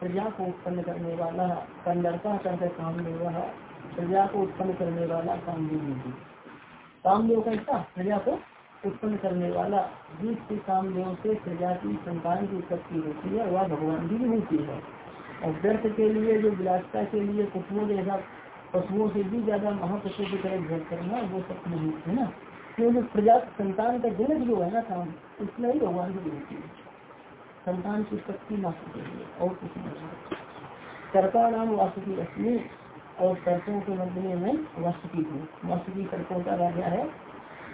प्रजा को उत्पन्न करने वाला संदर्भ है कामदेव प्रजा को उत्पन्न करने वाला काम कामदेव कामदेव कैसा? प्रजा को उत्पन्न करने वाला। जिससे कामदेव से प्रजा की संतान की उत्पत्ति होती है, वह भगवान की भी होती है। और व्यर्थ के लिए, जो विलासता के लिए पशुओं जैसा पशुओं से भी ज़्यादा महापशु की तरह भेद करना, वो सब नहीं है ना? क्योंकि प्रजा संतान का जनक जो है ना काम, उसमें ही भगवान की होती है। संतान की शक्ति मात्र के लिए, और कुछ नहीं सर्पा नाम वासुकी रश्मि और सर्पों के मध्य में वासुकी हूँ वासुकी सर्पों का राजा है।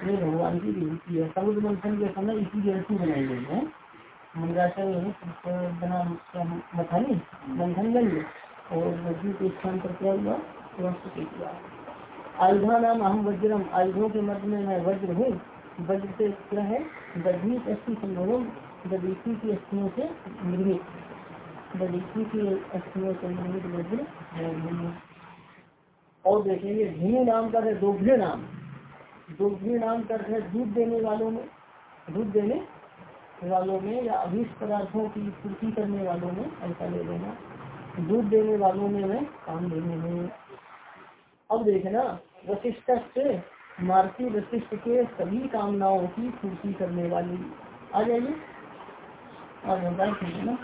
ये भगवान की विभूति है। समुद्र मंथन के समय इसी की बनाई गई है। मथानी, मंथन गंज, और नदी के स्थान पर क्या हुआ? वास्तु किया आयुधा नाम अहम वज्रम आयुधों के मध्य में मैं वज्र हूँ। वज्र से क्या है दधी अस्थि संभवम दधीसी की अस्थियों से निर्मित। दधीसी की अस्थियों से निर्मित वज्र और देखेंगे धीनु नाम का है दोभ्य नाम। दोभ्य नाम का है, दूध देने वालों में, दूध देने वालों में या अभीष्ट पदार्थों की पूर्ति करने वालों में, ऐसा ले लेना। दूध देने वालों में मैं काम देने में। अब देखना वशिष्ठ से मारती वशिष्ठ के सभी कामनाओं की पूर्ति करने वाली। आ जाइए। और ना।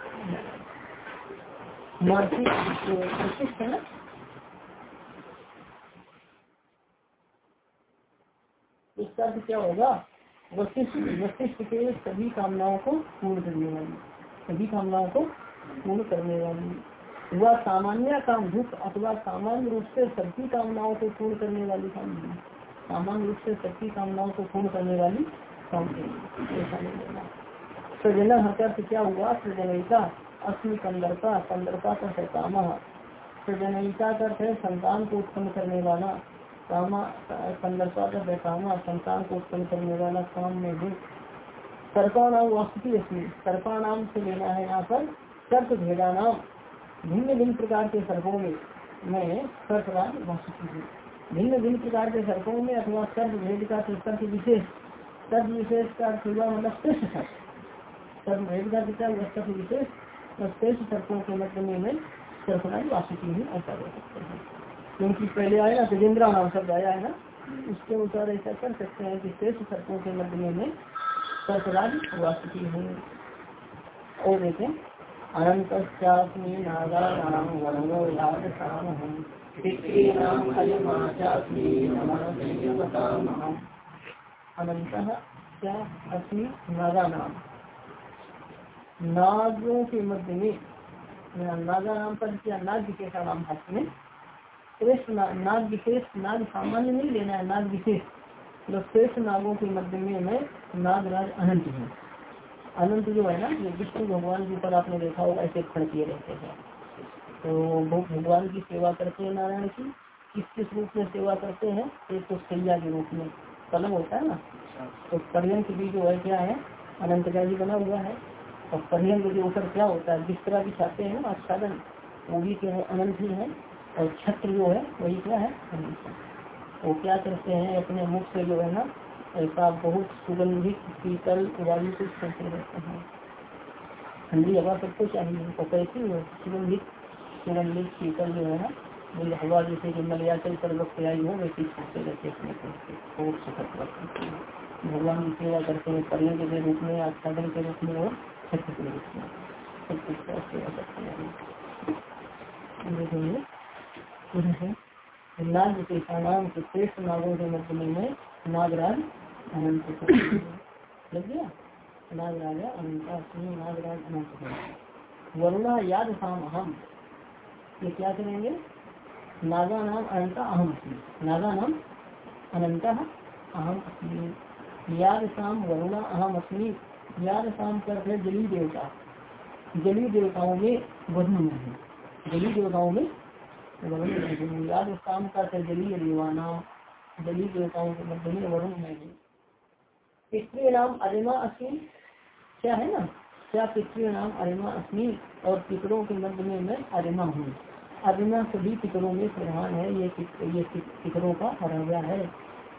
मारती वशिष्ठ है ना? इसका अर्थ क्या होगा? वशिष्ठ वशिष्ठ के सभी कामनाओं को पूर्ण करने वाली। सभी कामनाओं को पूर्ण करने वाली। वह सामान्य काम दुख अथवा सामान्य रूप से सबकी कामनाओं को पूर्ण करने वाली काम सामान्य रूप से सबकी कामनाओं को पूर्ण करने वाली काम ऐसा नहीं लेना सृजना क्या हुआ? सृजनयिता अस्मी कंदरता कंदरता का है काम। सृजनयिता का है संतान को उत्पन्न करने वाला कामा संदर्भा का है कामा, संतान को उत्पन्न करने वाला काम में भी सर्पा नाम वास्तुकी अस्मी। सर्पा नाम से लेना है यहाँ पर सर्प भेदा नाम। भिन्न भिन्न प्रकार के सर्पों में मैं सर्पराज वास्तुकी हूँ। भिन्न भिन्न प्रकार के सर्पों में अथवा सर्प भेद का सर्प विशेष सर्प विशेष का हुआ मतलब श्रेष्ठ सर्प। सर्प भेद का सर्प विशेष श्रेष्ठ सर्पों के मध्य में मैं सर्पराज वास्तुकी हूँ, ऐसा बोल सकते हैं। क्योंकि पहले आया ना, तेजेंद्रा नाम शब्द आया है ना, उसके अनुसार ऐसा कर सकते हैं कि श्रेष्ठ सर्पों के मध्य में सर्पराज वास्तुकी हूँ। और देखें नागा के मध्य में नागा नाम पर क्या नाग कैसा नाम में श्रेष्ठ नाग विशेष नाग सामान्य नहीं लेना है नाग विशेष मतलब श्रेष्ठ नागों के मध्य में मैं नागराज अनंत हूँ अनंत जो है ना, जो विष्णु भगवान के ऊपर आपने देखा होगा, ऐसे खड़ किए रहते हैं। तो वो भगवान की सेवा करते हैं नारायण की। किस किस रूप में सेवा करते हैं? एक तो सैया के रूप में कलम होता है ना। तो पर्यंत भी जो है, क्या है? अनंत का भी बना हुआ है। और पर्यंत के ऊपर क्या होता है? जिस तरह भी चाहते हैं ना, आच्छादन, वो भी क्या है, अनंत ही है। और छत्र जो है, वही क्या है? वो क्या करते हैं? अपने मुख से जो है ना ऐसा बहुत सुगंधित, शीतल वायु को करते रहते हैं। ठंडी हवा सबको चाहिए तो कैसी हो? सुगंधित सुगंधित, शीतल जो है ना हवा जैसे कि मलयाचल पर्वत से आई हो वैसी छोड़ते रहते हैं और सुखद रखते हैं। भगवान की सेवा करते हैं पर्यंत के रूप में, आच्छादन के रूप में और छत्र के रूप में। सब कुछ सेवा करते हैं। नाग के नाम के श्रेष्ठ नागों के मध्य में नागराज अनंत लग गया नागराजा अनंत नागराज अनंत वरुणा याद शाम अहम ये क्या करेंगे नागा नाम अनंता अहम नागा नाम अनंत अहम याद शाम वरुणा अहम अस्मी याद शाम कर जली देवता जली देवताओं में वरुण नहीं जली देवताओं में वरुण याद शाम का जलीय देवाना जलीय देवताओं के मध्य में वरुण नहीं पितृ नाम अरिमा अस्मी। क्या है ना? क्या पितृ नाम अरिमा अस्मी? और पितरों के मध्य में मैं अरिमा हूँ। अरिमा सभी पितरों में प्रधान है। ये ये पितरों का राजा है।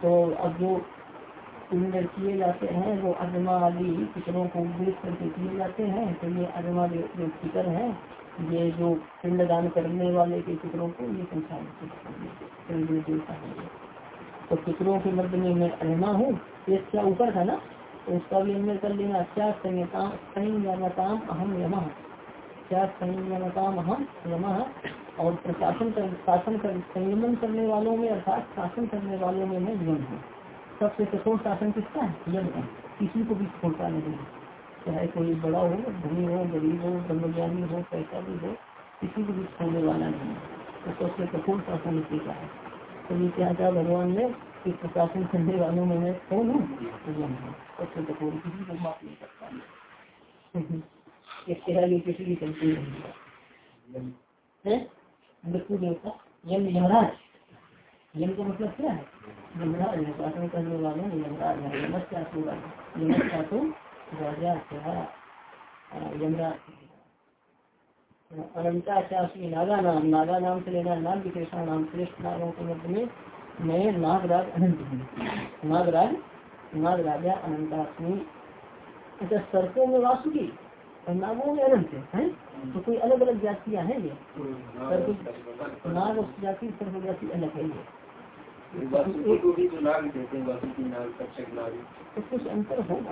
तो अब जो पिंड किए जाते हैं, वो अदमा आदि पितरों को उपदेश करके किए जाते हैं। तो ये अदमा जो पितर है, ये जो पिंड दान करने वाले के पितरों को ये संसार देवता है तो पितरों के मध्य में मैं अरमा हूँ। ये क्या ऊपर था ना? तो उसका भी अन्य कर लेना क्या संयमताम अहम यम। क्या संयमताम अहम यम। और प्रशासन कर, शासन कर, संयमन करने वालों में, अर्थात शासन करने वालों में मैं यम हूँ। सबसे कठोर शासन किसका है? यम है। किसी को भी छोड़ता नहीं चाहे कोई बड़ा हो, धनी हो, गरीब हो, ब्रह्मज्ञानी हो, पैसा भी हो, किसी को भी छोड़ने वाला नहीं है। तो सबसे कठोर शासन इसी का है। तो ये क्या था भगवान ने कि करने वालों में मैं कौन हूँ? सबसे कठोर किसी को माफ़ नहीं करता। इसके आगे किसी की चलती नहीं मृत्यु देवता यम यमराज। यम का मतलब क्या है? यमराज है करने वाले यमराज है। तो राजा यमराज। अनंता नागा नाम नागा नाम से लेना विशेषण नाम श्रेष्ठ नागों के मध्य में मैं नागराज अनंत हूँ। नागराज नाग राजा अनंताष्मी अच्छा सर्पों में वासुकी और नागों में अनंत है तो कोई अलग अलग जातियाँ हैं ये? सर्प नाग और जाति सर्प जाति अलग है ये। तो कुछ अंतर होगा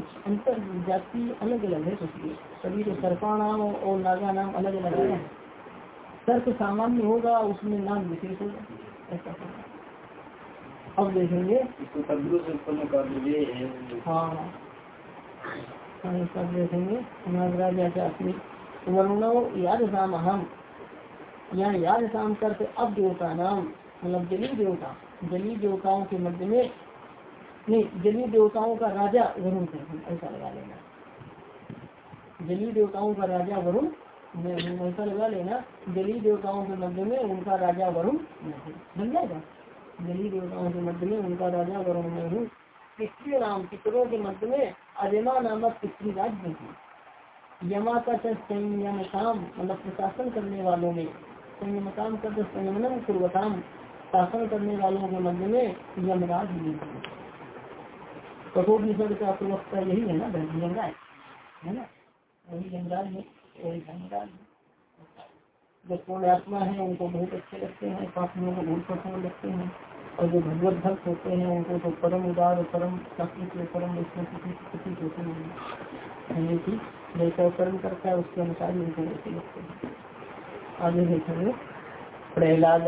अंतर जाति अलग अलग है कुछ सभी तो सर्पा नाम और नागा नाम अलग अलग है। सर्प सामान्य होगा उसमें नाम विशेष होगा। ऐसा अब देखेंगे। हाँ। सब देखेंगे। नागराजा वर्णो याद शाम हम यहाँ याद शाम करते अब देवता नाम मतलब जली देवता। जली देवताओं के मध्य में नहीं जली देवताओं का राजा वरुण है ऐसा लगा लेना। जली देवताओं का राजा वरुण ऐसा लगा लेना जली देवताओं के मध्य में उनका राजा वरुण नहीं। बन जाएगा? जली देवताओं के मध्य में उनका राजा वरुण में हूँ पितृ नाम, पितरों के मध्य में अजमा नामक पितृ राज्य है यमा का संयम काम मतलब प्रशासन करने वालों में, संयम काम कर संयमन शासन करने वालों के मध्य में यमराज भी निसर्ग का प्रवक्ता यही है ना यमराज है ना? वही यमराज है, वही यमराज जो पूर्ण आत्मा है, उनको बहुत अच्छे लगते हैं, पापियों को बहुत पसंद लगते हैं। और जो भगवत भक्त होते हैं, उनको तो परम उदार और परम शास्त्री परम इसमें किसी किसी होते नहीं कि जैसा कर्म करता है, उसके अनुसार उनको वैसे लगते हैं। आगे देखेंगे प्रहलाद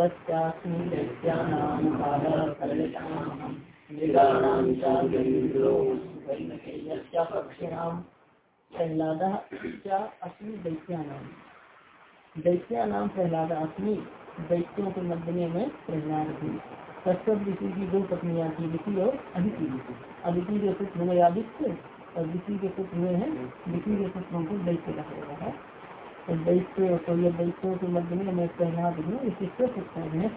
दैत्या के मध्य में प्रहलाद हूँ कश्यप ऋषि की दो पत्नियाँ थी, ऋषि और अदिति। अदिति के पुत्र हुए आदित्य और ऋषि के पुत्र हुए हैं, ऋषि के पुत्रों को दैत्य कहा गया है। दैत्य तो दैत्यों के मध्य में प्रहलाद हूँ किसके पुत्र है।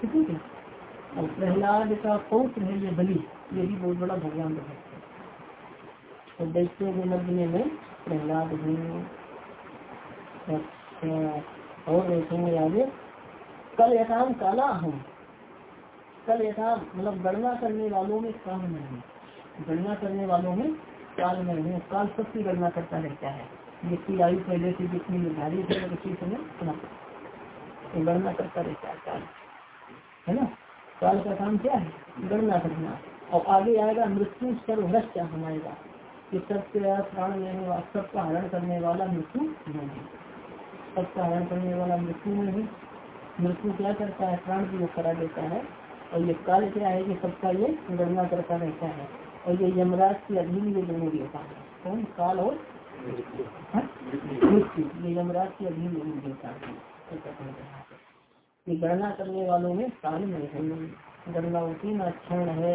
और प्रहलाद का पौत्र है ये बलि, ये भी बहुत बड़ा भगवान है। तो दैत्यों के मध्य में प्रहलाद हूँ और देखेंगे आगे। कल यथाम काला हूँ कल यथाम मतलब गणना करने वालों में काल में हूँ गणना करने वालों में काल में हूँ काल सबकी गणना करता रहता है। जिसकी आयु पहले से जितनी निर्धारित है, उसी समय गणना करता रहता है काल। है ना? काल का काम क्या है? गणना करना। और आगे आएगा मृत्यु सर्वभ्रष्ट हमारेगा कि सबसे प्राण लेने वाला सबका हरण करने वाला मृत्यु नहीं है। सबका हरण करने वाला मृत्यु नहीं ही। मृत्यु क्या करता है? प्राण की वो करा देता है। और ये काल क्या है कि सबका ये गणना करता रहता है। और ये यमराज की अधीन ये दोनों देवता है। कौन? काल और मृत्यु। ये यमराज की अधीन दोनों देवता है। ये गणना करने वालों में काल में है। गणना होती ना क्षण है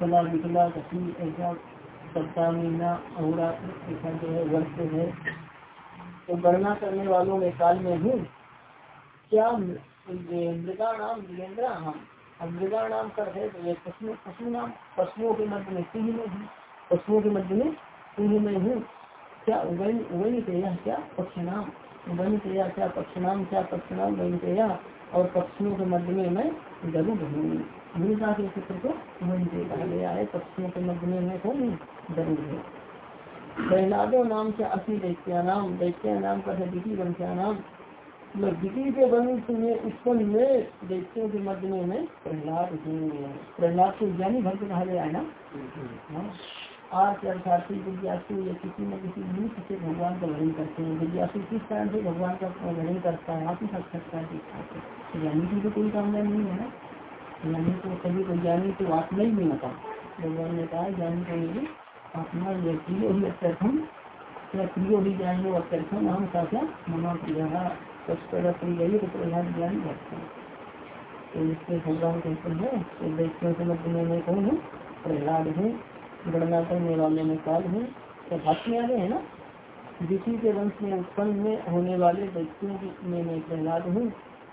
कला विकला कसी ऐसा सप्ताह महीना अहोरात्र ऐसा जो है, वर्ष है। तो गणना करने वालों में काल में हूँ। क्या मृगा नाम वीरेंद्र हम? अब मृगा नाम कर है तो ये पशु पशु नाम पशुओं के मध्य में सिंह में हूँ। पशुओं के मध्य में सिंह में हूँ। क्या वही वही क्या पक्ष नाम? वही क्या क्या पक्ष नाम क्या पक्ष नाम वही और पक्षियों के मध्य में मैं गरुड़ हूँ भूमिका के चित्र को से कहा गया है पक्षियों के मध्य में मैं कौन गरुड़ हूँ। प्रहलादो नाम से असली दैत्या नाम दैत्या नाम का है द्वितीय वंश्या नाम। द्वितीय के वंश में उत्पन्न में दैत्यों के मध्य में मैं प्रहलाद हूँ। प्रहलाद को ज्ञानी भक्त कहा गया है ना? आज अर्थार्थी विद्यासु या किसी न किसी मनुष्य से भगवान का वर्णन करते हैं। विद्यासु किस कारण से भगवान का वर्णन करता है? आप ही साक्षात्कार दिखाते हैं। ज्ञानी की तो कोई कामना नहीं है ज्ञानी को कभी को ज्ञानी तो आत्मा ही नहीं होता भगवान ने कहा, ज्ञानी को मेरी आत्मा प्रियो ही अत्यर्थम या प्रियो ही ज्ञानी अत्यर्थम सा क्या? मना प्रिय प्रिय तो प्रहलाद ज्ञानी करते हैं। तो इसके भगवान कहते हैं तो देखते समझ में कौन हूँ? प्रहलाद हूँ। गणना करने वाले में काल है तो भाष्य में आगे है ना? ऋषि के वंश में उत्पन्न में होने वाले व्यक्तियों में मैं प्रहलाद हूँ।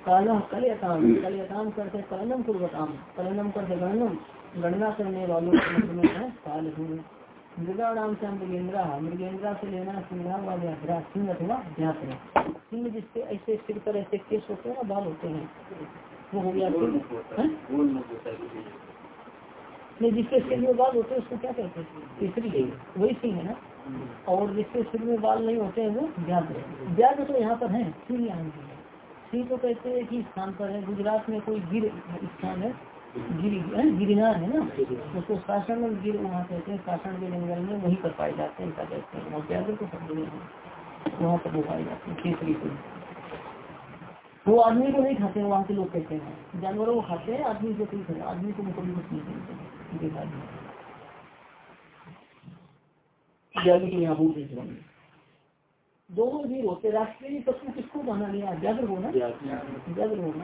काला कलयताम कलयताम करते कलनम पूर्वकाम कलनम करते गणनम गणना करने वालों के में मैं काल हूँ। मृगा नाम से मृगेंद्रा मृगेंद्रा से लेना सिंहा व व्याघ्रा सिंह अथवा व्याघ्र सिंह जिससे ऐसे सिर पर ऐसे केस होते हैं ना बाल होते हैं वो हो गया नहीं जिसके सिर में बाल होते हैं, उसको क्या कहते हैं? तीसरी वही सिंह है ना? और जिसके सिर में बाल नहीं होते हैं, वो व्याघ्र व्याघ्र तो यहाँ पर है सिंह यहाँ है। सिंह तो कहते हैं कि स्थान पर है। गुजरात में कोई गिर स्थान है? गिरी गिरनार है ना? उसको शासन और गिर वहाँ कहते हैं। शासन के जंगल में वही पर पाए जाते हैं क्या कहते हैं। और व्याघ्र तो शब्द नहीं है। वहाँ पर वो पाए जाते हैं केसरी से वो आदमी को नहीं खाते, वहाँ के लोग कहते हैं। जानवरों को खाते हैं, आदमी को नहीं खाते। आदमी को मुकम्मल कुछ नहीं कहते दोनों भी होते, राष्ट्रीय पशु किसको माना गया व्याघ्र होना व्याघ्र होना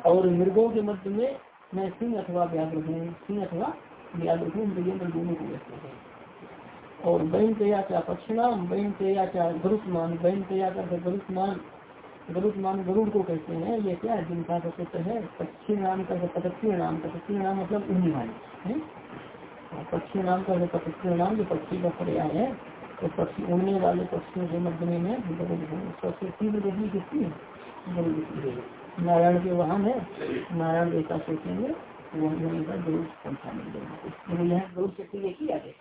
और मृगों के मध्य में मैं सिंह अथवा व्याघ्र हूँ। सिंह अथवा व्याघ्र हूँ मृगेंद्र दोनों को व्यक्त है। और बैन तया क्या पक्षिणाम, बैन तया क्या गरुष्मान बैन तया का गरुष्मान गरुष्मान गरुड़ को कहते हैं, ये क्या है? जिनका प्रसिद्ध है, पक्षी नाम का पतक्षी नाम का पक्षी नाम मतलब उड़ने वाले पक्षी नाम का पतक्षी नाम, जो पक्षी का पर्याय है तो पक्षी उड़ने वाले पक्षियों के मध्य में गरुड़ सबसे तीव्र गति किसकी है नारायण के वाहन है, नारायण जैसा सोचेंगे वहीं का गरुड़ संख्या मिल जाएगी। गरुड़ शक्ति देखी आगे।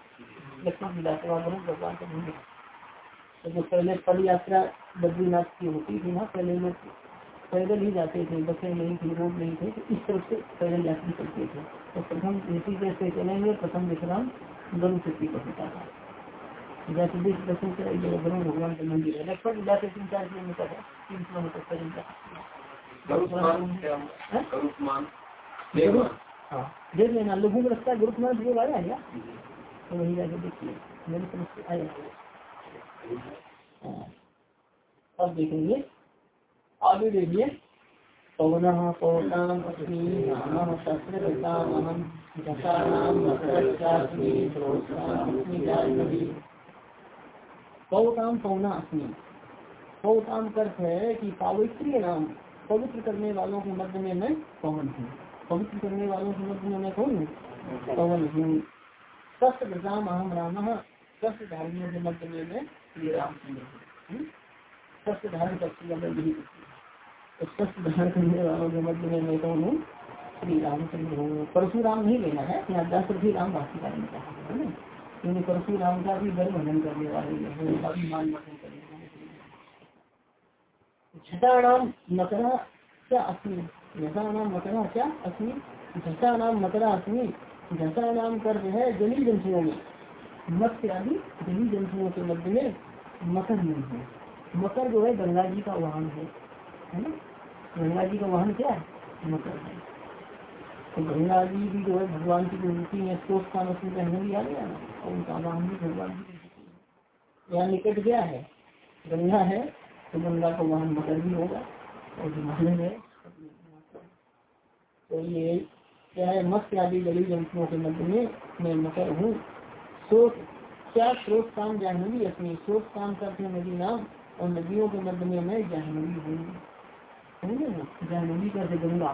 लक्ष्मण भगवान का भूमि तो जो पहले पद यात्रा बद्रीनाथ की होती थी ना पहले लोग पैदल ही जाते थे बसें नहीं थी रोड नहीं थे तो इस तरफ़ से पैदल यात्री करते थे। तो प्रथम ऋषि जैसे चलेंगे प्रथम विश्राम गरु शक्ति पर होता था। जैसे बीस दर्शन से गरु भगवान का मंदिर है। लगभग जाते तीन चार किलोमीटर है तीन किलोमीटर पैदल हाँ? देख लेना लगता है गुरुकुमान जो आया है क्या? तो वही जाके देखिए। मेरे समझ आया अब देखेंगे। आगे देखिए। पवन पौना पौताम अर्थ है कि पावित्रीय नाम, पवित्र करने वालों के मध्य में मैं पवन हूँ। पवित्र करने वालों के मध्य में मैं कौन हूँ? पवन हूँ। शस्त्र अहम राम शस्त्र धारियों के मध्य में मैं श्री धारण है तो करने वालों के मध्य में मैं कौन हूँ श्री रामचंद्र हूँ परशुराम नहीं लेना है यहाँ दस भी राम भाषिका ने है क्योंकि परशुराम का भी गर्भ भजन करने वाले अभिमान वर्धन करने वाले नाम मकरा क्या अस्मी झसा नाम मकरा क्या अस्मी झसा नाम मकरा अस्मी झसा नाम कर है जली जंतुओं में मत्स्य आदि जली जंतुओं के मध्य में मकर नहीं है। मकर जो है, गंगा जी का वाहन है। है ना? गंगा जी का वाहन क्या है? मकर है। तो गंगा जी भी जो है, भगवान की मूर्ति है सोच का मछली पहने भी आ गया ना और उनका वाहन भी भगवान की यहाँ निकट क्या है? गंगा है तो गंगा का वाहन मकर भी होगा, और हिमालय है तो ये क्या है? मत्स्य आदि जली जंतुओं के मध्य में मैं मकर हूँ। स्रोत, क्या स्रोत काम जाह्नवी अपनी स्रोत काम करते नदी नाम और नदियों के मध्य में मैं जाह्नवी हूँ जाह्नवी करते गंगा?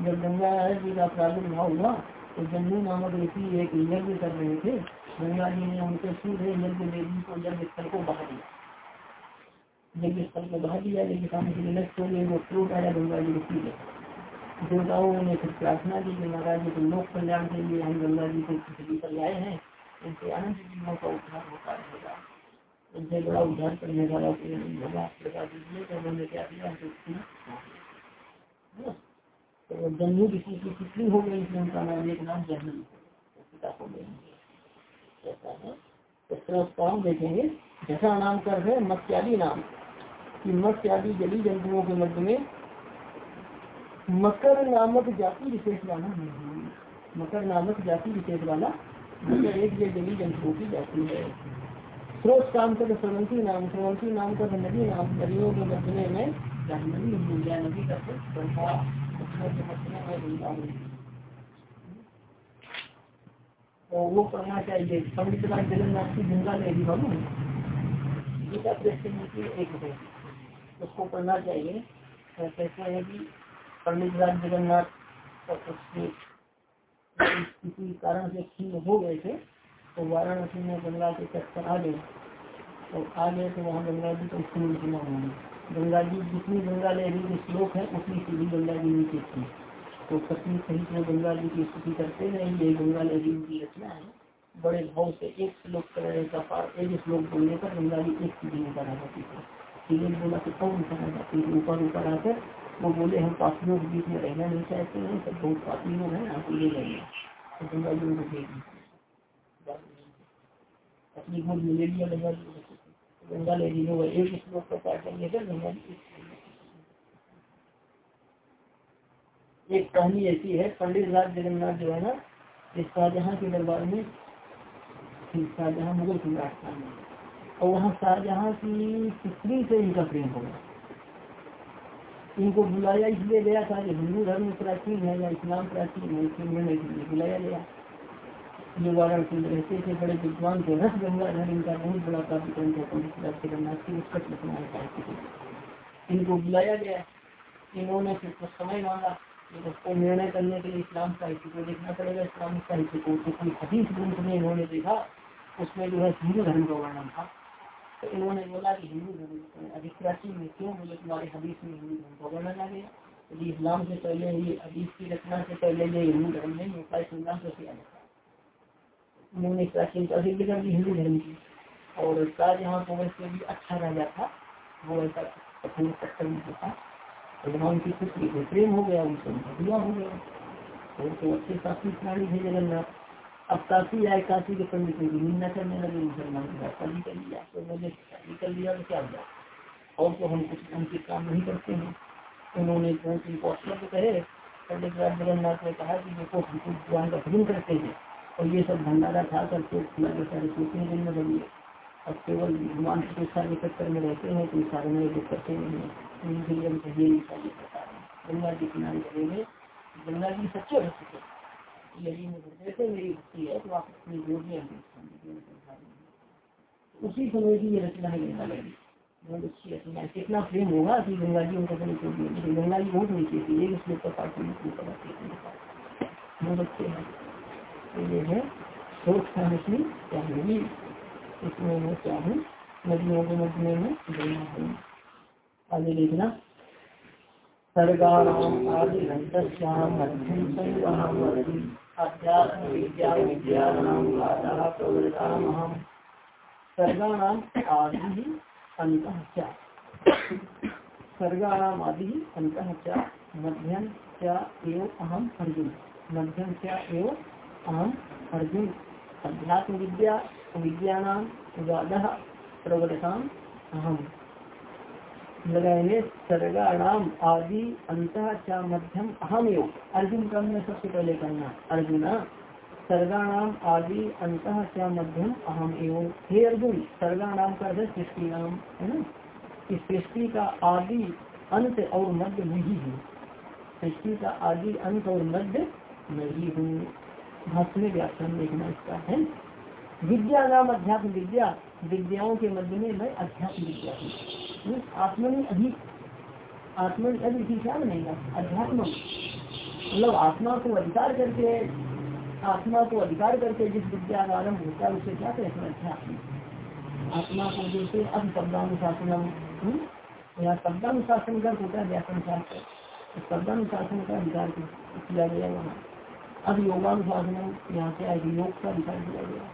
जब गंगा जी का प्रादुर्भाव हुआ तो जन्मू नामक ऋषि एक यज्ञ कर रहे थे। गंगा जी ने उनके सूर्य यज्ञ देवी को यज्ञ स्थल को बहा दिया। यज्ञ स्थल को बहा दिया, लेकिन लिए नष्ट हो गए वो क्रोध आया गंगा जी गए देवताओं ने फिर प्रार्थना की कि महाराज जी को लोक कल्याण के लिए हम गंगा जी को पृथ्वी पर लाए हैं। अनंत जीवों का उद्धार होता रहेगा इनसे बड़ा उद्धार करने वाला कोई नहीं होगा दीजिए तो उन्होंने क्या किया तो जन्मू किसी की हो गई उनका नाम एक नाम जन्म पिता देखेंगे जैसा नाम कर है मत्यादि नाम कि मत्यादि जली जंतुओं के मध्य में मकर नामक जाति विशेष वाला नहीं मकर नामक जाति विशेष वाला एक जली जंतुओं की जाति है। स्रोत काम कर सरवंती नाम सरवंती नाम का नदी नाम, नदियों के मध्य में नदी का तो वो करना चाहिए। पंडित राज जगन्नाथ की गंगा ली हम गीता प्रेस एक है। उसको पढ़ना चाहिए। कहते हैं कि पंडित राज जगन्नाथ उसके किसी कारण से क्षीण हो गए थे तो वाराणसी में गंगा के तट पर आ गए। तो आ गए तो वहाँ गंगा जी को स्थिति सुना होंगे। गंगा जी जितनी गंगा लहरी के श्लोक है, उतनी सीधी गंगा जी नीचे थी। तो पत्नी सहित में गंगा जी की स्तुति करते हैं ये गंगा लहरी उनकी रचना है। बड़े भाव से एक श्लोक का पार, एक श्लोक बोलने पर गंगा जी एक सीधी ऊपर आ जाती है सीधे बोला तो कौन आ जाती है? ऊपर ऊपर आकर वो बोले, हम पापियों के बीच में रहना नहीं चाहते हैं, सब बहुत पापी लोग हैं, आपको ये लेंगे तो गंगा जी उनको भेज अपनी गोद में ले लिया गंगा जी गंगा ले ली एक श्लोक का पाठ करने पर गंगा जी एक कहानी ऐसी है, पंडित राज जगन्नाथ जो है ना शाहजहाँ के दरबार में शाहजहाँ मुगल सम्राट था। और वहाँ शाहजहाँ की स्त्री से इनका प्रेम हो गया। इनको बुलाया इसलिए गया था कि हिंदू धर्म प्राचीन है या इस्लाम प्राचीन है इसलिए बुलाया गया ये वाराणसी में रहते थे बड़े विद्वान थे रस गंगाधर इनका बहुत बड़ा काफ़ी ग्रंथ है है इनको बुलाया गया इन्होंने फिर कुछ समय मांगा उसको निर्णय करने के लिए इस्लाम साहित्य को देखना पड़ेगा इस्लामिक साहित्य को तो कोई हदीस ग्रंथ में इन्होंने देखा उसमें जो है हिंदू धर्म का वर्णन था तो इन्होंने बोला कि हिंदू धर्म अधिक में क्यों बोले? तुम्हारे हदीस में हिंदू धर्म का वर्णन गया। यदि इस्लाम से पहले ये हदीस की रचना से पहले ये हिंदू धर्म नहीं होता संग्राम से किया उन्होंने प्राचीन का सिद्ध कर दी हिंदू धर्म की। और शाहजहाँ को वैसे भी अच्छा राजा था, वो ऐसा कठोर कट्टर में था। भगवान की पुत्री को प्रेम हो गया, उनसे भगवा हो गया। और तो अच्छे काफ़ी प्राणी थे जगन्नाथ। अब काफ़ी आए, काफ़ी के पंडितों की निंदा करने लगे मुसलमान की बात कर लिया तो मैंने निकल लिया तो क्या हुआ? और तो हम कुछ उनके काम नहीं करते हैं। उन्होंने अवसर तो कहे पंडित राज जगन्नाथ ने कहा कि देखो, हम कुछ भगवान का भजन करते हैं। और ये सब भंडारा खा करके सारे सोचने दिन में बनिए अब केवल भगवान की शिक्षा के चक्कर में रहते हैं तो सारे में जो करते नहीं है। उनके लिए हम चाहिए गंगा जी किनारे चलेंगे गंगा जी सच्चे भक्त थे। है तो उसी समय की ये रचना है अच्छी है कितना प्रेम होगा कि गंगा जी उनका कभी छोड़ दिया गंगा जी बहुत नीचे थी एक श्लोक का पाठ बहुत अच्छे हैं तो ये है सोच खाने क्या होगी इसमें मैं क्या हूँ नदियों के मध्य में गंगा हूँ आगे देखना सर्गाणाम आदि अध्यात्म विद्या विद्यानाम प्रवृत्तामहम सर्गाणाम आदि अंत सर्गाणाम मध्यम क्या अहम अर्जुन। मध्यम क्या अहम अर्जुन। अध्यात्म विद्या विद्यानाम प्रवृत्ताम अहम। लगाएँगे, सर्गाणाम आदि, अंत चा मध्यम अहम योग अर्जुन का में सबसे पहले करना। अर्जुन, सर्गाणाम आदि, अंत चा मध्यम अहम एवं हे अर्जुन, सर्गाणाम का अर्थ सृष्टि नाम, है ना? इस सृष्टि का आदि, अंत और मध्य नहीं है। सृष्टि का आदि, अंत और मध्य नहीं हूँ। भाषण व्याख्यान देखना इसका है। विद्या नाम अध्यात्म विद्या विद्याओं के मध्य में मैं अध्यात्म विद्या हूँ। आत्मा में अधिक आत्मा अधिक क्या बनेगा अध्यात्म। मतलब आत्मा को अधिकार करके, आत्मा को अधिकार करके जिस विद्या का आरंभ होता है, उसे क्या कहते हैं अध्यात्म? आत्मा को जैसे अब शब्दानुशासनम हम्म? यहाँ शब्दानुशासन का होता है व्याकरण शास्त्र। शब्दानुशासन का अधिकार किया गया वहाँ। अब योगानुशासन, यहाँ से आएगी योग का अधिकार किया गया।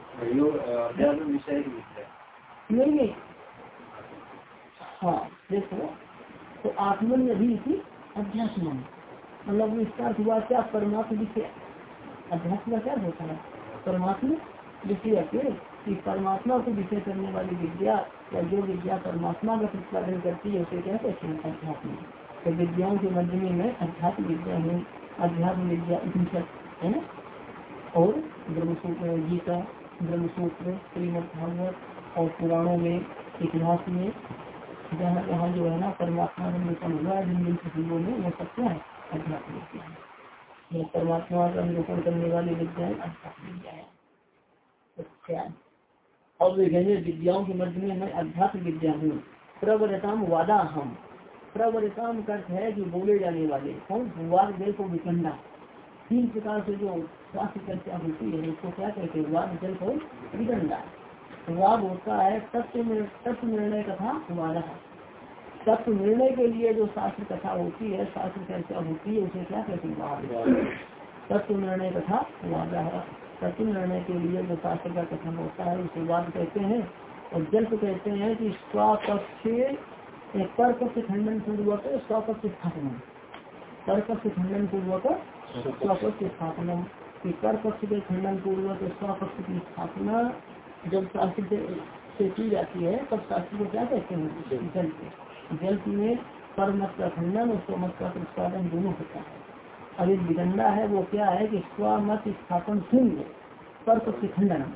नहीं नहीं। हाँ देखो तो आत्मन यदि अध्यात्म मतलब इसका अर्थ हुआ क्या? परमात्म विषय अध्यात्म क्या होता है? परमात्मा विषय कि परमात्मा को विषय करने वाली विद्या या जो विद्या परमात्मा का प्रतिपादन करती है, उसे क्या कहते हैं? अध्यात्म। तो विद्याओं के मध्य में मैं अध्यात्म विद्या हूँ, अध्यात्म विद्या उपनिषद, है और ब्रह्मसूत्र, गीता, ब्रह्मसूत्र श्रीमद भागवत और पुराणों में, इतिहास में, जहाँ जहाँ जो है ना, परमात्मा का निरूपण हुआ है जिन जिन प्रसंगों में वो सब क्या है, अध्यात्म विद्या है। परमात्मा का निरूपण करने वाली विद्या अध्यात्म विद्या है। अच्छा। अब देखेंगे, विद्याओं के मध्य में मैं अध्यात्म विद्या हूँ प्रवरताम वादा हम प्रवरताम अर्थ है जो बोले जाने वाले, कौन? वाद जल को विकंडा। तीन प्रकार से जो स्वास्थ्य चर्चा होती है, उसको क्या कहते हैं? वाद जल को विकंडा। वाद होता है, तत्व तत्व निर्णय कथा वादा तत्व निर्णय के लिए जो शास्त्र कथा होती है, शास्त्र चर्चा होती है, उसे क्या कहते हैं? तत्व निर्णय कथा वादा है। सचिन निर्णय के लिए जो शास्त्र का कथन होता है, उसे वाद कहते हैं। और जल्प कहते हैं कि स्वपक्ष पक्ष खंडन पूर्वक स्वपक्ष स्थापना पक्ष खंडन पूर्वक स्वपक्ष स्थापना कि के खंडन पूर्वक स्वपक्ष की स्थापना जब शास्त्र से की जाती है तब शास्त्र को क्या कहते हैं? जल्प जल्प में पर मत का खंडन और स्वमत का प्रतिपादन दोनों होता है। अभी विदंडा है वो क्या है कि स्वमत स्थापन शून्य पर पक्ष खंडनम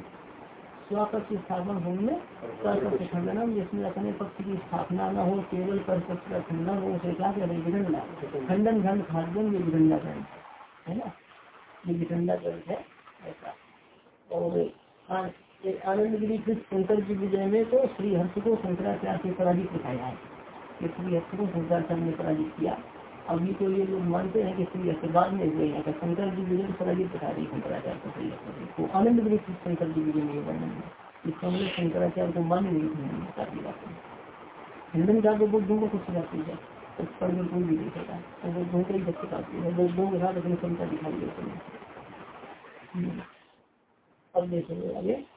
स्वपक्ष स्थापन शून्य पर पक्ष खंडनम जिसमें अपने पक्ष की स्थापना न हो केवल पर पक्ष का खंडन हो उसे क्या कह रहे विदंडा। खंडन घन खाद्यम ये विदंडा ग्रंथ है ना? ये विदंडा ग्रंथ है ऐसा। और आनंद गिरी शंकर जी विजय में तो श्री हर्ष को शंकराचार्य से पराजित दिखाया है। श्री हर्ष को शंकराचार्य ने पराजित किया। अभी तो ये लोग मानते हैं कि श्री आशीर्वाद में हुए हैं शंकर जी विजय पराजित बता रही शंकराचार्य को श्री तो आनंद वृक्ष शंकर जी विजय में वर्णन है। इसका मतलब शंकराचार्य को मान नहीं थी काफ़ी बात खंडन का तो को कुछ जाती है, उस पर में कोई भी देखेगा तो बुद्धों का ही बच्चे है। के क्षमता दिखाई देते हैं। अब देखेंगे आगे।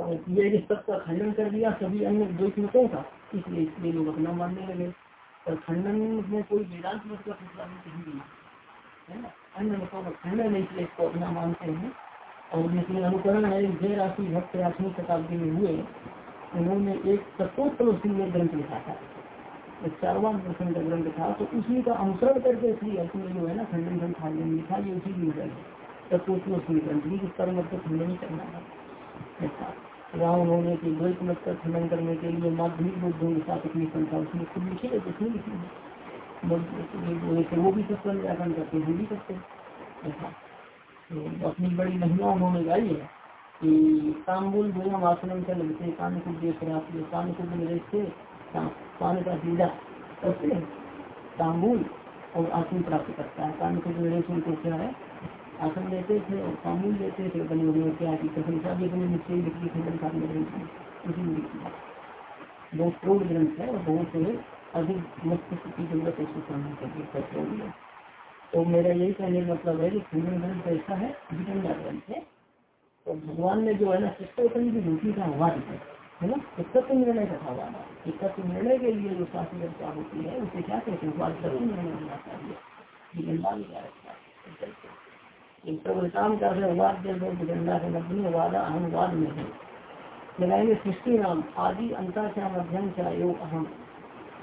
ये सबका खंडन कर दिया, सभी अन्य द्वैत मतों का इसलिए इसलिए लोग अपना मानने लगे। और खंडन में कोई वेदांत मत का कहीं नहीं है ना? अन्य मतों का खंडन इसलिए इसको अपना मानते हैं। और जिसमें अनुकरण है जय राशि भक्त आठवीं शताब्दी में हुए, उन्होंने एक तत्वोत्तर में ग्रंथ लिखा था। एक चारवान प्रसंग का ग्रंथ था तो उसी का अनुसरण करके इसलिए अपने जो है ना, खंडन ग्रंथ लिखा, ये उसी की मदद है। तत्वोत्तर ग्रंथ भी इस पर मतलब खंडन ही करना है। ऐसा वहाँ उन्होंने की द्वैत मत का खंडन करने के लिए माध्यमिक बुद्धों के साथ अपनी संख्या उसमें खुद लिखी है उसमें लिखी है। वो भी सब व्याकरण करते हैं भी करते तो अपनी बड़ी महिमा उन्होंने गाई है कि तांबुल द्वयम आसनम का लगते कान को देख रहा है कान को से कान का सीधा करते तांबुल और आसन प्राप्त करता है। कान को उनको क्या है? आसन देते थे और कानून देते थे, बने बने क्या की प्रशंसा भी अपने निश्चय लिखी खंडन कार्य ग्रंथ में उसी बहुत प्रौढ़ ग्रंथ है और बहुत अधिक मस्तिष्क की ज़रूरत है उसको करने के लिए तो मेरा यही कहने का मतलब है कि खंडन ग्रंथ ऐसा है विटंडा ग्रंथ है। तो भगवान ने जो है ना शिष्टोपन की भूति का आह्वान है है ना? तत्व निर्णय का आह्वान है। शिक्षक निर्णय के लिए जो शास्त्र चर्चा होती है, उसे क्या कहते हैं? निर्णय होना चाहिए। का वाद्य मध्य में है। लगाएँगे सृष्टि नाम, आदि मध्यम अहम।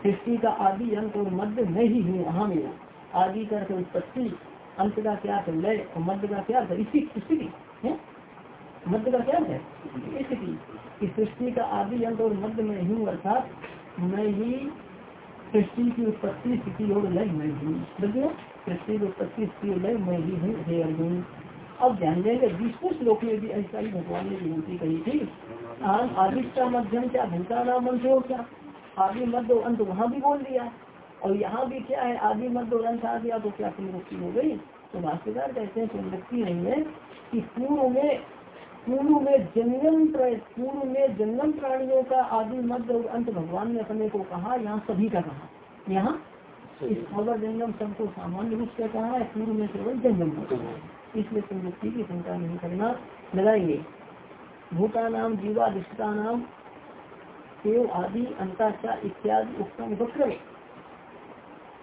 सृष्टि का आदि अंत और मध्य मैं ही हूँ अहम योग आदि का उत्पत्ति, अंत का क्या है लय, और मध्य का क्या है स्थिति, है? मध्य का क्या है? स्थिति सृष्टि का आदि अंत और मध्य में हूँ, अर्थात मैं ही सृष्टि की उत्पत्ति स्थिति और लय मैं हूँ सृष्टि की उत्पत्ति स्थिति लय मैं ही हूँ, हे अर्जुन। अब ध्यान देंगे, विष्णु श्लोक में भी ऐसा ही भगवान ने विभूति कही थी। आदि का मध्यम क्या भूता नाम मंत्र क्या? आदि मध्य अंत वहाँ भी बोल दिया। और यहाँ भी क्या है, आदि मध्य और अंत आ गया तो क्या पुनरुक्ति हो गई? तो भाष्यकार कहते हैं पुनरुक्ति नहीं है कि पूर्व में पूर्व में जंगम पूर्व में जंगम प्राणियों का आदि मध्य और अंत भगवान ने अपने को कहा यहाँ सभी का कहा। यहाँ इस खबर जंगम सबको सामान्य रूप से कहा है पूर्व में केवल जंगम को कहा है। इसलिए संयुक्ति की चिंता नहीं करना। लगाएँगे भूता नाम जीवाधिष्ठता नाम सेव आदि अंताचा इत्यादि उत्तम उपक्रम।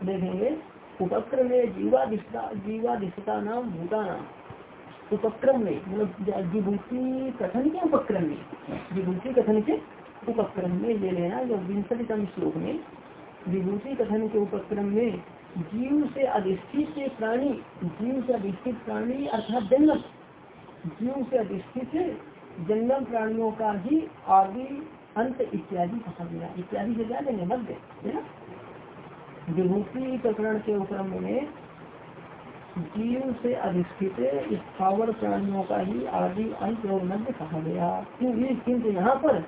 देखेंगे। उपक्रम में जीवाधिष्ठता जीवाधिष्ठता नाम भूता नाम उपक्रम में मतलब विभूति कथन के उपक्रम में विभूति कथन के उपक्रम में ले लेना जो विंशतितम श्लोक में विभूति कथन के उपक्रम में जीव से अधिष्ठित प्राणी जीव से अधिष्ठित प्राणी अर्थात जंगम जीव से अधिष्ठित जंगम प्राणियों का ही आदि, अंत इत्यादि कहा गया। इत्यादि से क्या देंगे मध्य है ना? विभूति प्रकरण के उपक्रम में जीव से अधिष्ठित स्थावर प्राणियों का ही आदि अंत और मध्य कहा गया। क्योंकि किंतु यहाँ पर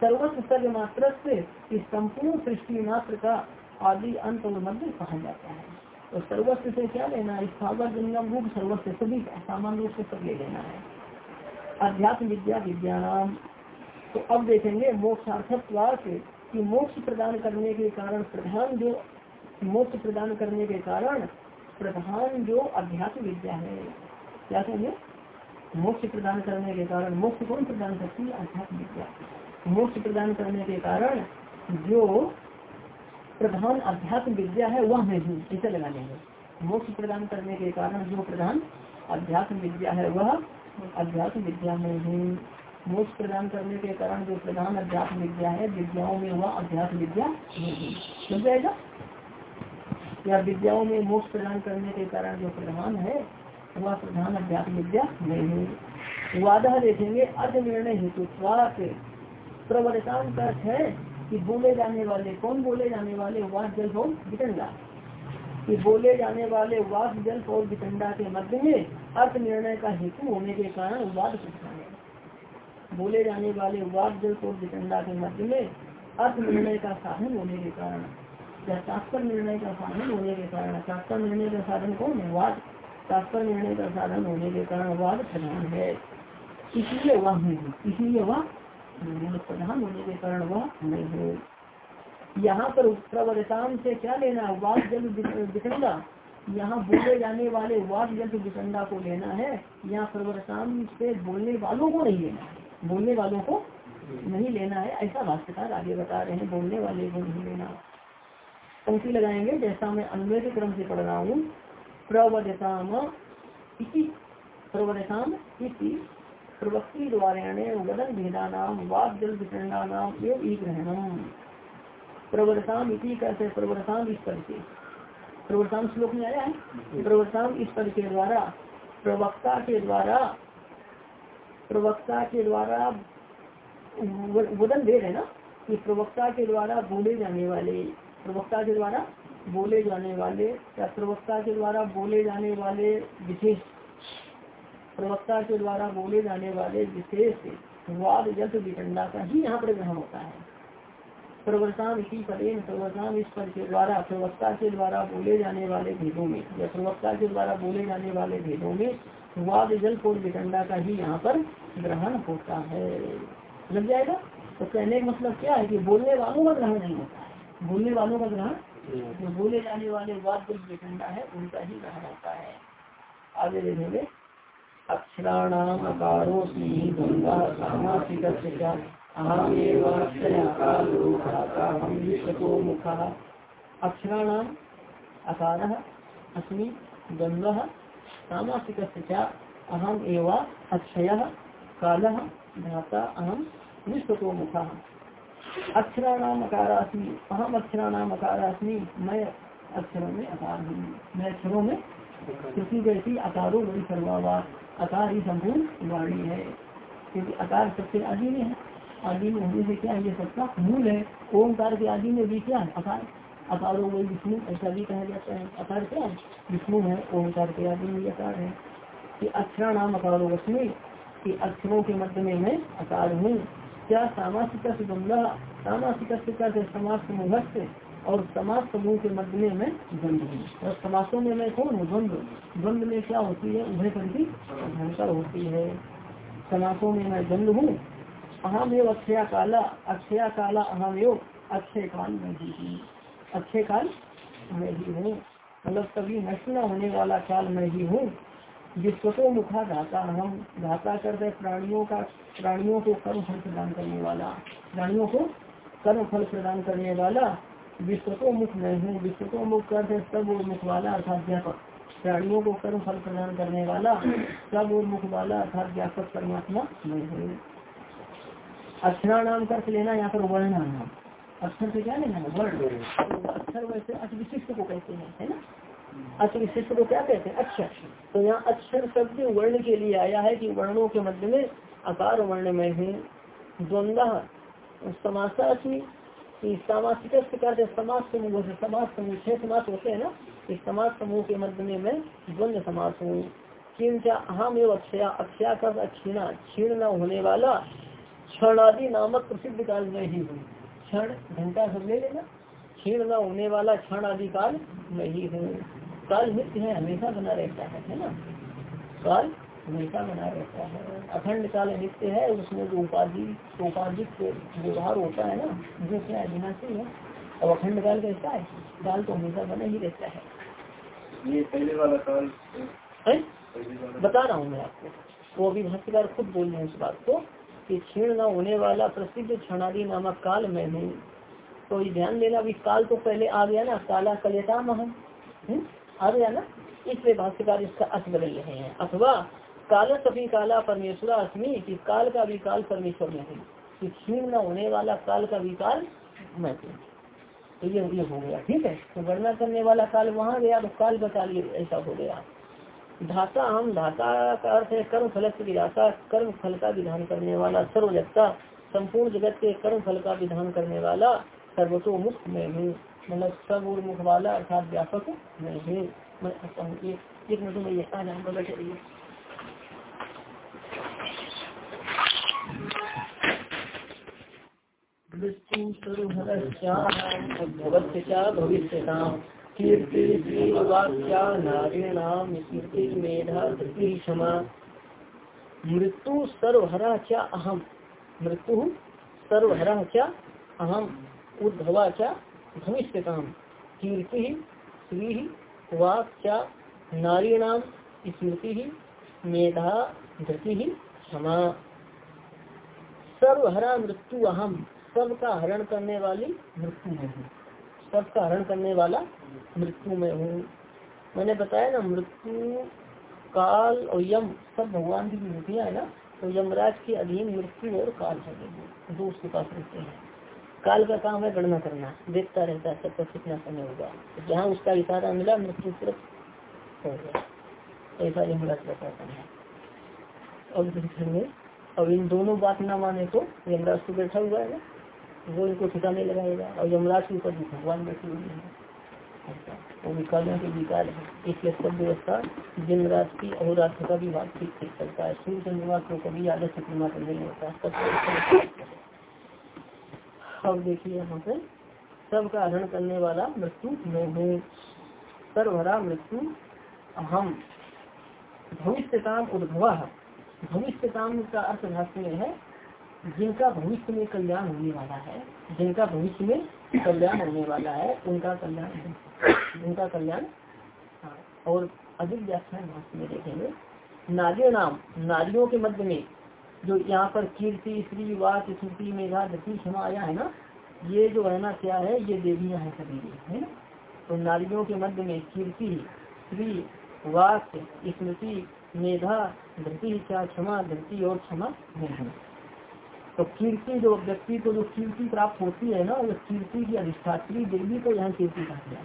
सर्वत्र सर्ग मात्र से संपूर्ण सृष्टि मात्र का आदि अंत और मध्य कहा जाता है। तो सर्वस्व से क्या लेना स्थावर जंगम रूप सर्वस्व सभी सामान्य रूप से सब ले लेना है। अध्यात्म विद्या, विज्ञान। तो अब देखेंगे मोक्षार्थत्वार्थ कि मोक्ष प्रदान करने के कारण, प्रधान जो मोक्ष प्रदान करने के कारण प्रधान जो अध्यात्म विद्या है, क्या कहेंगे मोक्ष प्रदान करने के कारण, मोक्ष कौन प्रदान करती है? अध्यात्म विद्या। मोक्ष प्रदान करने के कारण जो प्रधान अध्यात्म विद्या है, वह मैं हूँ इसे लगा लेंगे। मोक्ष प्रदान करने के कारण जो प्रधान अध्यात्म विद्या है, वह अध्यात्म विद्या में हूँ। मोक्ष प्रदान करने के कारण जो प्रधान अध्यात्म विद्या है, विद्याओं में वह अध्यात्म विद्या नहीं समझ जाएगा या विद्याओं में मोक्ष प्रदान करने के कारण जो प्रधान है, वह प्रधान अध्यात्म विद्या नहीं है। वादा देखेंगे, अर्थ निर्णय हेतु प्रवर्तन अर्थ है कि बोले जाने वाले, कौन बोले जाने वाले वास जल और विटंडा कि बोले जाने वाले वास जल और विटंडा के मध्य में अर्थ निर्णय का हेतु होने के कारण वाद प्रधान है। बोले जाने वाले वाद जल और विटंडा के मध्य में अर्थ निर्णय का साधन होने के कारण या तात्पर निर्णय का साधन होने के कारण तात्पर निर्णय का साधन कौन है? वाद। तात्पर निर्णय का साधन होने के कारण वाद प्रधान है। इसलिए वह है। इसलिए वह प्रधान होने के कारण वह नहीं है। यहाँ पर प्रवर्तान से क्या लेना है? वाद जल विकंडा यहाँ बोले जाने वाले वाद जल विकंडा को लेना है। यहाँ प्रवर्तान से बोलने वालों को नहीं लेना बोलने वालों को नहीं लेना है। ऐसा भाष्यकार आगे बता रहे हैं, बोलने वाले को नहीं लेना पंक्ति लगाएँगे, जैसा मैं अन्वय के क्रम से पढ़ रहा हूँ। प्रवदताम प्रवदताम प्रवक्ति द्वारा वदन भेदा नाम वाद जल वितरणा नाम एवं ग्रहणम। प्रवर्ताम इति कहते प्रवर्ताम इस पद के प्रवर्ताम श्लोक में आया है? प्रवर्ताम इस पद के द्वारा, प्रवक्ता के द्वारा, प्रवक्ता के द्वारा वदन भेद है ना? कि प्रवक्ता के द्वारा बोले जाने वाले प्रवक्ता के द्वारा बोले जाने वाले या प्रवक्ता के द्वारा बोले जाने वाले विशेष प्रवक्ता के द्वारा बोले जाने वाले विशेष वाद जल विटंडा का ही यहाँ पर ग्रहण होता है। प्रवर्तन इसी पदेन प्रवर्तन इस पद के द्वारा, प्रवक्ता के द्वारा बोले जाने वाले भेदों में, या प्रवक्ता के द्वारा बोले जाने वाले भेदों में वाद जल को विटंडा का ही यहाँ पर ग्रहण होता है। लग जाएगा? तो कहने का मतलब क्या है कि बोलने वालों का ग्रहण नहीं होता है। बोलने वालों का ग्रहण जो बोले जाने वाले वाद ठंडा है उनका ही ग्रहण होता है। आगे देखेंगे। अक्षराणाम अकारो मुखा। अक्षराणाम अकार अस्मि गंग सामासिक अहम एवं अक्षय काल धाता अहम विश्व मुखा। अक्षराणाम अकारास्मी अहम अक्षरा नाम अकारास्मी मैं अक्षरों में अकार हूँ। मैं अक्षरों में क्योंकि वैसी अकारों बड़ी सर्वावार अकार ही संपूर्ण वाणी है। क्योंकि अकार सबसे आदि में है। आदि में होने से क्या है? ये सबका मूल है। ओमकार के आदि में भी क्या है? अकार। अकारों में विष्णु, ऐसा भी कहा जाता है। अकार क्या है? विष्णु है। ओमकार के आदि में अकार है। कि अक्षरा नाम अकारो वस्मी कि अक्षरों के मध्य में मैं अकार हूँ। क्या सामासिक द्वंद्व सामासिक समाज समूह से और समाज समूह के मध्य में द्वंद और समासों में मैं कौन हूँ? द्वंद द्वंद में क्या होती है? उभय की भयंकर होती है। समासों में मैं द्वंद हूँ। अहम एव अक्षया काला अक्षया काला अहम एव अक्षय काल में ही हूँ। अक्षय काल मैं ही हूँ। मतलब कभी नष्ट न होने वाला काल मैं ही हूँ। जिसको मुखा धाता, हम धाता करते प्राणियों का, प्राणियों को कर्म फल प्रदान करने वाला, प्राणियों को कर्म फल प्रदान करने वाला, विश्व को मुख मैं हूँ, विश्व को मुख करते सब और मुख वाला अर्थात व्यापक। प्राणियों को कर्म फल प्रदान करने वाला, सब और मुख वाला अर्थात व्यापक परमात्मा मैं हूँ। अक्षरा नाम कर लेना, यहाँ पर वर्ण नाम। अक्षर से क्या लेना है? वर्ण। अक्षर वैसे अति विशिष्ट को कहते हैं, है ना? अति विशिष्ट को क्या कहते हैं? अक्षर तो यहाँ अक्षर शब्द वर्ण के लिए आया है कि वर्णों के मध्य में अकार वर्ण में हूँ। द्वंद्व समासा सामासिक करते समाज समूह से समाज समूह, छह समाज होते हैं ना? इस समाज समूह के मध्य में मैं द्वंद्व समाज हूँ। क्या अहम एवं अक्षया अक्षया का क्षीणा क्षीण न होने वाला क्षण आदि नामक प्रसिद्ध काल में ही हूँ। क्षण, घंटा सब ले लेना। क्षीण न होने वाला क्षण आदि काल में ही हूँ। काल नित्य है हमेशा बना रहता है है ना? काल हमेशा बना रहता है। अखंड काल नित्य है उसमें जो उपाधि उपाधिक व्यवहार होता है ना जो क्या विनाशी है अब अखंड काल कैसा है काल तो हमेशा बना ही रहता है। ये पहले वाला काल है? बता रहा हूँ मैं आपको। वो अभी भाष्यकार खुद बोल रहे हैं इस बात को कि क्षीण न होने वाला प्रसिद्ध क्षणादि नामक काल में हूँ तो ये ध्यान देना अभी काल तो पहले आ गया ना काला कलेता महम आ गया ना? इसलिए भाष्यकार इसका अर्थ बदल रहे हैं। अथवा, काल सभी काला परमेश्वर अस्मी, कि काल का भी काल परमेश्वर में है कि क्षीण न होने वाला काल का भी काल मैं हूँ। तो ये ये हो गया। ठीक है? तो गणना करने वाला काल वहाँ गया तो काल का काल ऐसा हो गया। धाता, हम धाता का अर्थ है कर्म फल की विधाता। कर्म फल का विधान करने वाला सर्वजगता, संपूर्ण जगत के कर्म फल का विधान करने वाला सर्वतोमुख में हूँ। मतलब सब और मुख वाला अर्थात व्यापक मैं हूँ। मैं एक मिनट में ये आ जाऊँगा बैठे रहिए। मृत्यु सर्वहरा क्या अहम। मृत्यु सर्वहरा क्या अहम। उद्भवा क्या भविष्य काम कीर्ति श्री वाक्या नारीणाम स्मृति, मेधा, धृति ही क्षमा। सर्वहरा मृत्यु अहम सबका हरण करने वाली मृत्यु में हूँ। सबका हरण करने वाला मृत्यु में हूँ। मैंने बताया ना, मृत्यु, काल और यम, सब भगवान की विभूतियाँ है ना तो यमराज के अधीन मृत्यु और काल है दो उसके पास रहते हैं। काल का काम है, गणना करना। देखता रहता है सबका कितना समय होगा जहाँ उसका इशारा मिला, मृत्यु तुरंत हो गया। ऐसा यमराज बताता है और देखेंगे। और इन दोनों बात ना माने तो यमराज तो बैठा हुआ है वो इनको ठिकाने लगाएगा। और यमराज के ऊपर भगवान बैठे हुए हैं। वो विकालों के विकार है। इसलिए सब व्यवस्था दिन, रात की अहोरात्र का भी बात ठीक ठीक चलता है। सूर्य चंद्रमा को कभी आदर्श नहीं होता। सब अब देखिए यहाँ पे, सबका हरण करने वाला मृत्यु मैं हूँ। सर्वरा मृत्यु हम भविष्य काम उद्भवा। भविष्य काम का अर्थ भाष्य में है, जिनका भविष्य में कल्याण होने वाला है, जिनका भविष्य में कल्याण होने वाला है, उनका कल्याण उनका कल्याण हाँ और अधिक व्याख्यान भाष्य में देखेंगे। नारियों नाम, नारियों के मध्य में जो यहाँ पर कीर्ति, श्री वाक स्मृति मेघा धरती क्षमा, आया है ना, ये जो है ना, क्या है, ये देवियाँ है सभी, है ना? तो नारियों के मध्य में कीर्ति, श्री वाक स्मृति मेधा धरती क्या क्षमा धरती और क्षमा नहीं तो कीर्ति जो व्यक्ति को जो कीर्ति प्राप्त होती है ना वो कीर्ति की अधिष्ठात्री देवी को यहाँ कीर्ति कहा गया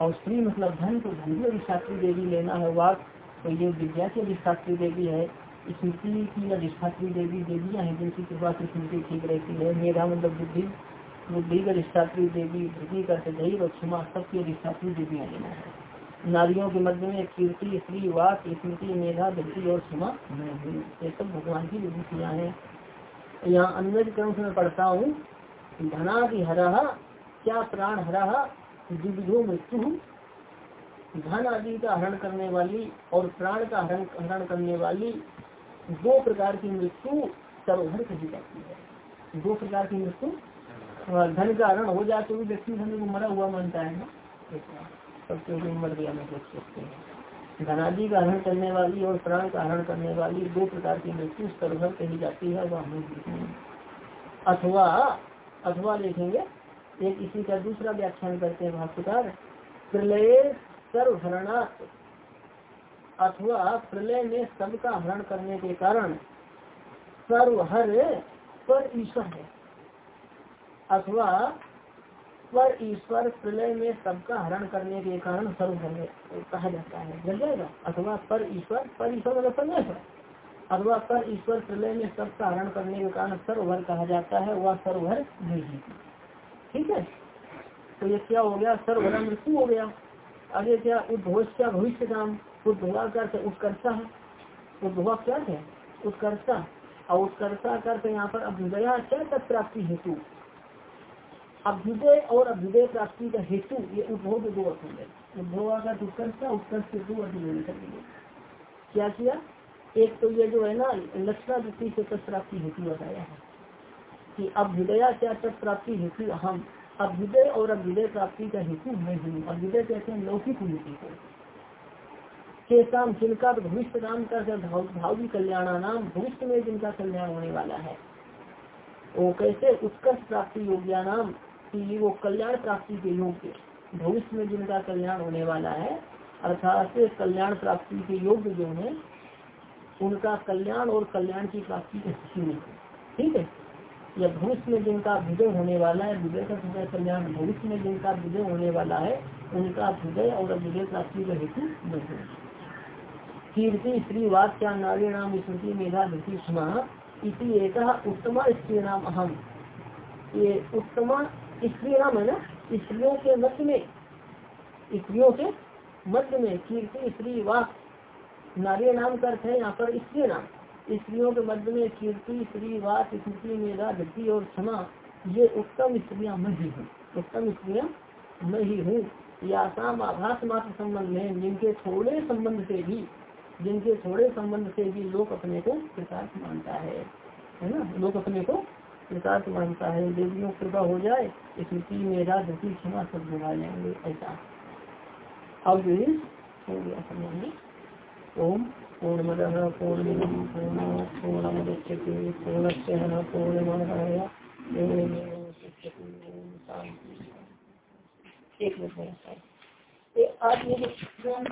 और स्त्री मतलब धन तो धन की अधिष्ठात्री देवी लेना है वाक तो ये विद्या की अधिष्ठात्री देवी है। स्मृति की अधिष्ठात्री देवी देवियाँ हैं, जिनकी कृपा से स्मृति ठीक रहती है। मतलब बुद्धि बुद्धि का देवी का और क्षमा सबकी अधिष्ठात्री देवियाँ लेना है। नारियों के मध्य में कीर्ति स्त्री वाक स्मृति, मेधा बुद्धि और क्षमा ये सब भगवान की विभूतियाँ हैं। यहाँ अन्य क्रम से मैं पढ़ता हूँ, धनादि हरा, क्या प्राण हरा दिव्यो मृत्यु। धन आदि का हरण करने वाली और प्राण का हरण करने वाली दो प्रकार की मृत्यु सर्वधर कही जाती है। दो प्रकार की मृत्यु धन का हरण हो जाए तो भी व्यक्ति धन को मरा हुआ मानता है ना? सब क्योंकि मर गया, मैं सोच सकते हैं। धनादि का हरण करने वाली और प्राण का हरण करने वाली दो प्रकार की मृत्यु सर्वधर कही जाती है, वह अथवा अथवा देखेंगे, एक इसी का दूसरा व्याख्यान करते हैं भाष्यकार। प्रलय सर्वहरणात् अथवा प्रलय में सबका हरण करने के कारण सर्वहर पर ईश्वर है। अथवा पर ईश्वर प्रलय में सबका हरण करने के कारण सर्वहर कहा जाता है। जल जाएगा। अथवा पर ईश्वर पर ईश्वर मतलब परमेश्वर अथवा पर ईश्वर प्रलय में सबका हरण करने के कारण सर्वभर कहा जाता है, वह सर्वभर नहीं है। ठीक है? तो ये क्या हो गया? सर्वभर मृत्यु हो गया। आगे क्या? उद्भोष्या भविष्य काम। उद्भवा कर उत्कर्षा है। उद्भवा क्या है? उत्कर्षा और उत्कर्षा कर यहाँ पर अभ्युदया क्या प्राप्ति हेतु? अभ्युदय और अभ्युदय प्राप्ति का हेतु ये उद्भव के दो अर्थ होंगे। उद्भवा का उत्कर्षा उत्कर्ष के दो अर्थ लेने करेंगे क्या किया? एक तो ये जो है ना लक्षणा वृत्ति से तत् प्राप्ति हेतु बताया है कि अभ्युदया क्या तत् प्राप्ति हेतु हम अभ्युदय और अभ्युदय प्राप्ति का हेतु मैं हूँ। अभ्युदय कहते हैं लौकिक उन्नति को। केसाम जिनका भविष्य नाम का भावी कल्याणा नाम भविष्य में जिनका कल्याण होने वाला है, वो कैसे उत्कर्ष प्राप्ति योग्या नाम कि वो कल्याण प्राप्ति के योग्य, भविष्य में जिनका कल्याण होने वाला है, अर्थात कल्याण प्राप्ति के योग्य जो है, उनका कल्याण और कल्याण की प्राप्ति स्थिति ठीक है? या भविष्य में जिनका विजय होने वाला है, विजय का विजय कल्याण, भविष्य में जिनका विजय होने वाला है, उनका विजय और विजय प्राप्ति का हेतु नहीं कीर्ति स्त्री वाक्या नारी नाम स्मृति मेधा धृति क्षमा इसी एक उत्तम स्त्री नाम अहम। ये उत्तम स्त्री नाम है ना? स्त्रियों के मध्य में, स्त्रियों के मध्य में कीर्ति स्त्री वाक नारी नाम का अर्थ है यहाँ पर स्त्री नाम स्त्रियों के मध्य में कीर्ति स्त्री वाक स्मृति मेधा धृति और क्षमा, ये उत्तम स्त्रियाँ मैं ही हूँ। उत्तम स्त्रियाँ मैं ही हूँ। या आभास मात्र संबंध है जिनके थोड़े संबंध से भी जिनके थोड़े संबंध से भी लोग अपने को कृतार्थ मानता है है ना? लोग अपने को कृतार्थ मानता है। देवियों कृपा हो जाए, स्मृति मेरा धृति क्षमा सब जुड़ा जाएँगे ऐसा। अब हो गया समझ ओम पूर्णमद पूर्णमिदम पूर्ण पूर्णमादाय। एक मिनट आज ये